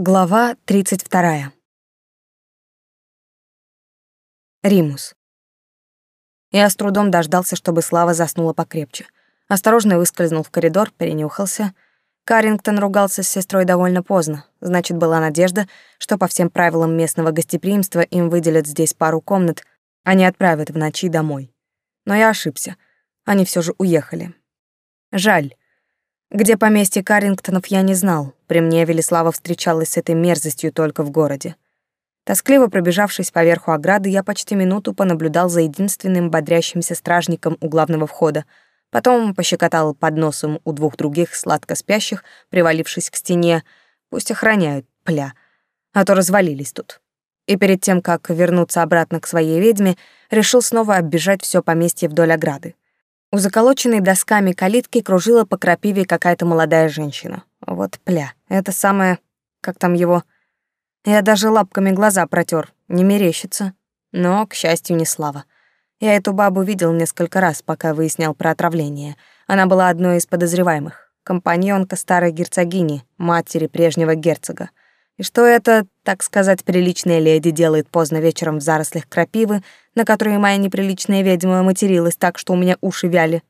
Глава 32. Римус. Я с трудом дождался, чтобы Слава заснула покрепче. Осторожно выскользнул в коридор, перенюхался. Карингтон ругался с сестрой довольно поздно. Значит, была надежда, что по всем правилам местного гостеприимства им выделят здесь пару комнат, а не отправят в ночи домой. Но я ошибся. Они все же уехали. Жаль. Где поместье Карингтонов, я не знал. При мне Велислава встречалась с этой мерзостью только в городе. Тоскливо пробежавшись по верху ограды, я почти минуту понаблюдал за единственным бодрящимся стражником у главного входа. Потом пощекотал под носом у двух других сладко спящих, привалившись к стене. Пусть охраняют, пля, а то развалились тут. И перед тем, как вернуться обратно к своей ведьме, решил снова оббежать все поместье вдоль ограды. У заколоченной досками калитки кружила по крапиве какая-то молодая женщина. Вот пля, это самое... как там его... Я даже лапками глаза протер, не мерещится. Но, к счастью, не слава. Я эту бабу видел несколько раз, пока выяснял про отравление. Она была одной из подозреваемых. Компаньонка старой герцогини, матери прежнего герцога. И что это, так сказать, приличная леди делает поздно вечером в зарослях крапивы, на которые моя неприличная ведьма материлась так, что у меня уши вяли.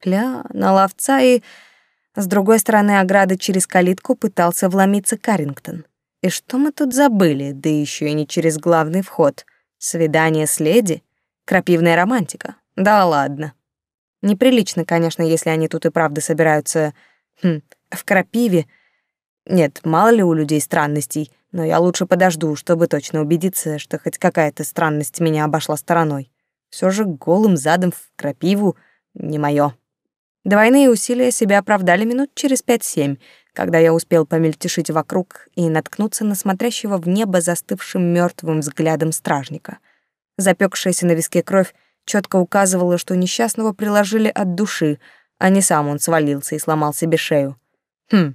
Пля, на ловца и... С другой стороны ограды через калитку пытался вломиться Карингтон. И что мы тут забыли, да еще и не через главный вход? Свидание с леди? Крапивная романтика? Да ладно. Неприлично, конечно, если они тут и правда собираются... Хм, в крапиве нет, мало ли у людей странностей, но я лучше подожду, чтобы точно убедиться, что хоть какая-то странность меня обошла стороной. Все же голым задом в крапиву не моё. Двойные усилия себя оправдали минут через пять-семь, когда я успел помельтешить вокруг и наткнуться на смотрящего в небо застывшим мертвым взглядом стражника. Запекшаяся на виске кровь четко указывала, что несчастного приложили от души, а не сам он свалился и сломал себе шею. Хм,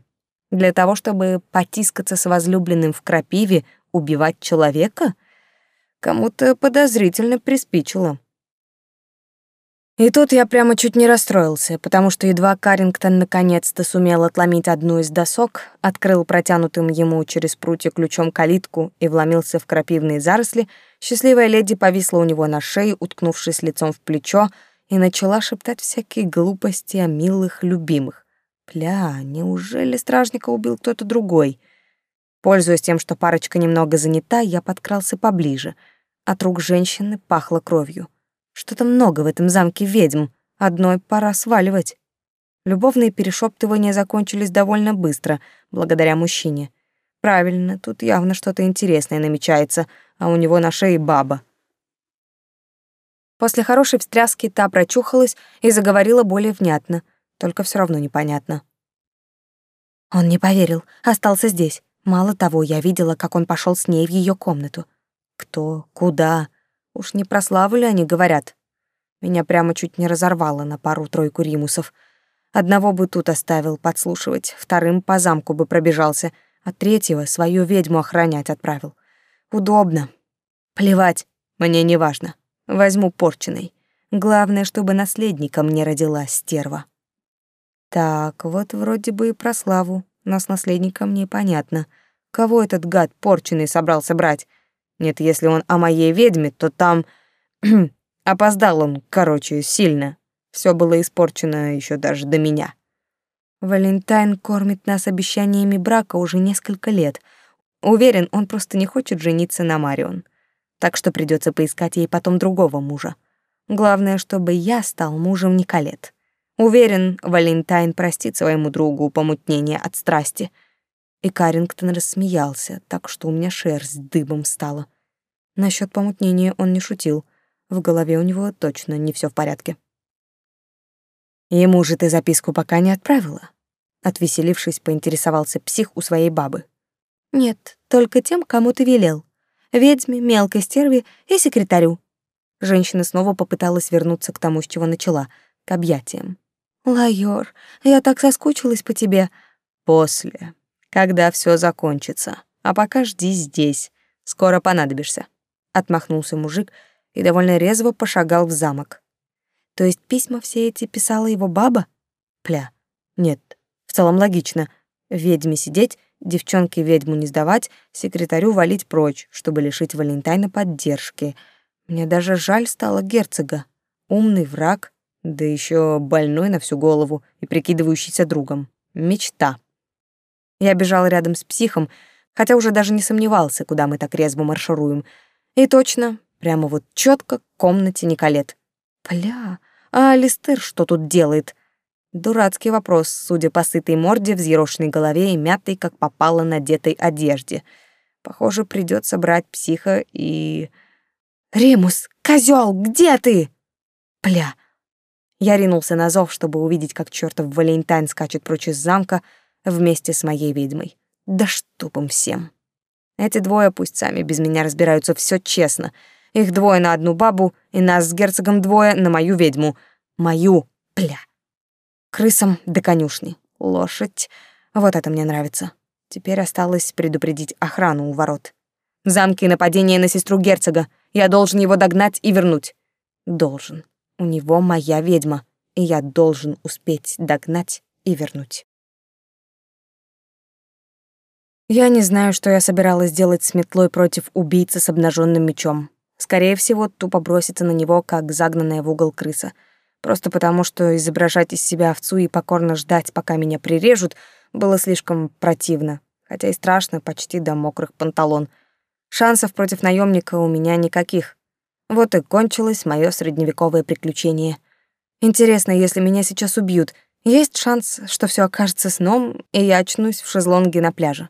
для того, чтобы потискаться с возлюбленным в крапиве, убивать человека? Кому-то подозрительно приспичило. И тут я прямо чуть не расстроился, потому что едва Карингтон наконец-то сумел отломить одну из досок, открыл протянутым ему через прутья ключом калитку и вломился в крапивные заросли, счастливая леди повисла у него на шее, уткнувшись лицом в плечо, и начала шептать всякие глупости о милых любимых. Пля, неужели стражника убил кто-то другой? Пользуясь тем, что парочка немного занята, я подкрался поближе. От рук женщины пахло кровью. Что-то много в этом замке ведьм. Одной пора сваливать. Любовные перешептывания закончились довольно быстро, благодаря мужчине. Правильно, тут явно что-то интересное намечается, а у него на шее баба. После хорошей встряски та прочухалась и заговорила более внятно — только все равно непонятно. Он не поверил, остался здесь. Мало того, я видела, как он пошел с ней в ее комнату. Кто? Куда? Уж не про славу ли они говорят? Меня прямо чуть не разорвало на пару-тройку римусов. Одного бы тут оставил подслушивать, вторым по замку бы пробежался, а третьего свою ведьму охранять отправил. Удобно. Плевать, мне не важно. Возьму порченый. Главное, чтобы наследником не родилась стерва. Так, вот вроде бы и про Славу, но с наследником непонятно. Кого этот гад порченый собрался брать? Нет, если он о моей ведьме, то там... Опоздал он, короче, сильно. Все было испорчено еще даже до меня. Валентайн кормит нас обещаниями брака уже несколько лет. Уверен, он просто не хочет жениться на Марион. Так что придется поискать ей потом другого мужа. Главное, чтобы я стал мужем Николет. Уверен, Валентайн простит своему другу помутнение от страсти. И Карингтон рассмеялся, так что у меня шерсть дыбом стала. Насчет помутнения он не шутил. В голове у него точно не все в порядке. Ему же ты записку пока не отправила? Отвеселившись, поинтересовался псих у своей бабы. Нет, только тем, кому ты велел. Ведьме, мелкой стерве и секретарю. Женщина снова попыталась вернуться к тому, с чего начала, к объятиям. Лайор, я так соскучилась по тебе. После, когда все закончится. А пока жди здесь. Скоро понадобишься. Отмахнулся мужик и довольно резво пошагал в замок. То есть письма все эти писала его баба? Пля. Нет, в целом логично. Ведьме сидеть, девчонке ведьму не сдавать, секретарю валить прочь, чтобы лишить Валентайна поддержки. Мне даже жаль стало герцога. Умный враг, да еще больной на всю голову и прикидывающийся другом. Мечта. Я бежал рядом с психом, хотя уже даже не сомневался, куда мы так резво маршируем. И точно, прямо вот четко к комнате Николет. Бля, а Алистер что тут делает? Дурацкий вопрос, судя по сытой морде, взъерошенной голове и мятой, как попало надетой одежде. Похоже, придется брать психа и... «Римус, козел, где ты?» «Пля!» Я ринулся на зов, чтобы увидеть, как чертов Валентайн скачет прочь из замка вместе с моей ведьмой. Да чтоб им всем. Эти двое пусть сами без меня разбираются, все честно. Их двое на одну бабу, и нас с герцогом двое на мою ведьму. Мою, пля крысам до конюшни. Лошадь. Вот это мне нравится. Теперь осталось предупредить охрану у ворот. В замке нападение на сестру герцога. Я должен его догнать и вернуть. Должен. У него моя ведьма, и я должен успеть догнать и вернуть. Я не знаю, что я собиралась делать с метлой против убийцы с обнаженным мечом. Скорее всего, тупо броситься на него, как загнанная в угол крыса — Просто потому, что изображать из себя овцу и покорно ждать, пока меня прирежут, было слишком противно, хотя и страшно почти до мокрых панталон. Шансов против наемника у меня никаких. Вот и кончилось мое средневековое приключение. Интересно, если меня сейчас убьют, есть шанс, что все окажется сном, и я очнусь в шезлонге на пляже.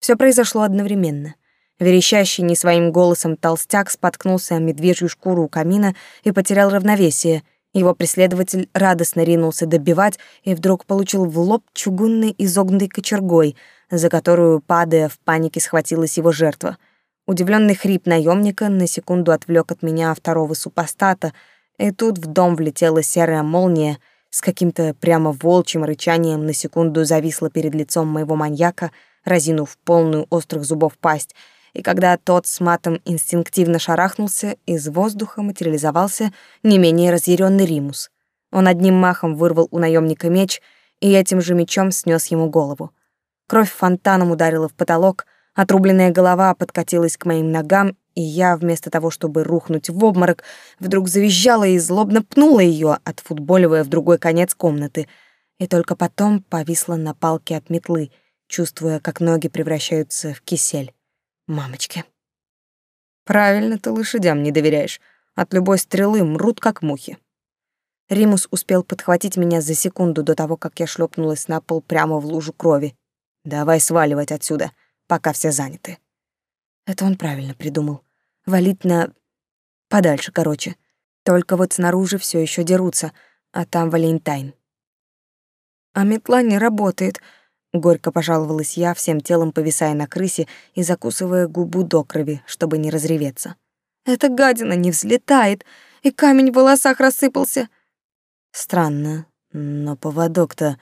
Все произошло одновременно. Верещащий не своим голосом толстяк споткнулся о медвежью шкуру у камина и потерял равновесие — его преследователь радостно ринулся добивать и вдруг получил в лоб чугунной изогнутой кочергой, за которую, падая в панике, схватилась его жертва. Удивленный хрип наемника на секунду отвлек от меня второго супостата, и тут в дом влетела серая молния, с каким-то прямо волчьим рычанием на секунду зависла перед лицом моего маньяка, разинув полную острых зубов пасть — и когда тот с матом инстинктивно шарахнулся, из воздуха материализовался не менее разъяренный Римус. Он одним махом вырвал у наемника меч и этим же мечом снес ему голову. Кровь фонтаном ударила в потолок, отрубленная голова подкатилась к моим ногам, и я, вместо того, чтобы рухнуть в обморок, вдруг завизжала и злобно пнула ее, отфутболивая в другой конец комнаты, и только потом повисла на палке от метлы, чувствуя, как ноги превращаются в кисель. Мамочки. Правильно ты лошадям не доверяешь. От любой стрелы мрут, как мухи. Римус успел подхватить меня за секунду до того, как я шлепнулась на пол прямо в лужу крови. Давай сваливать отсюда, пока все заняты. Это он правильно придумал. Валить на... подальше, короче. Только вот снаружи все еще дерутся, а там Валентайн. А метла не работает — Горько пожаловалась я, всем телом повисая на крысе и закусывая губу до крови, чтобы не разреветься. «Эта гадина не взлетает, и камень в волосах рассыпался». «Странно, но поводок-то...»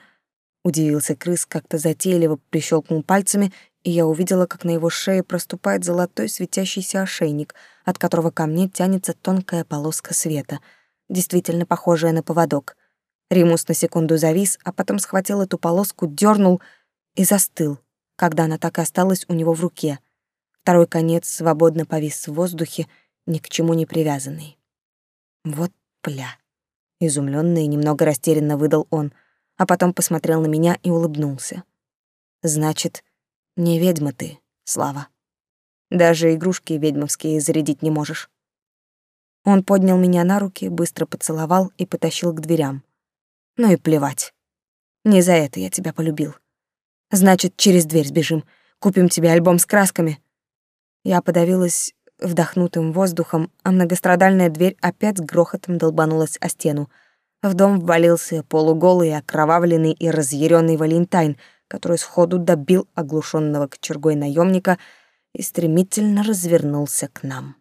Удивился крыс, как-то затейливо прищелкнул пальцами, и я увидела, как на его шее проступает золотой светящийся ошейник, от которого ко мне тянется тонкая полоска света, действительно похожая на поводок. Римус на секунду завис, а потом схватил эту полоску, дернул — и застыл, когда она так и осталась у него в руке. Второй конец свободно повис в воздухе, ни к чему не привязанный. Вот пля. Изумлённо и немного растерянно выдал он, а потом посмотрел на меня и улыбнулся. Значит, не ведьма ты, Слава. Даже игрушки ведьмовские зарядить не можешь. Он поднял меня на руки, быстро поцеловал и потащил к дверям. Ну и плевать. Не за это я тебя полюбил. Значит, через дверь сбежим. Купим тебе альбом с красками. Я подавилась вдохнутым воздухом, а многострадальная дверь опять с грохотом долбанулась о стену. В дом ввалился полуголый, окровавленный и разъяренный Валентайн, который сходу добил оглушенного кочергой наемника и стремительно развернулся к нам.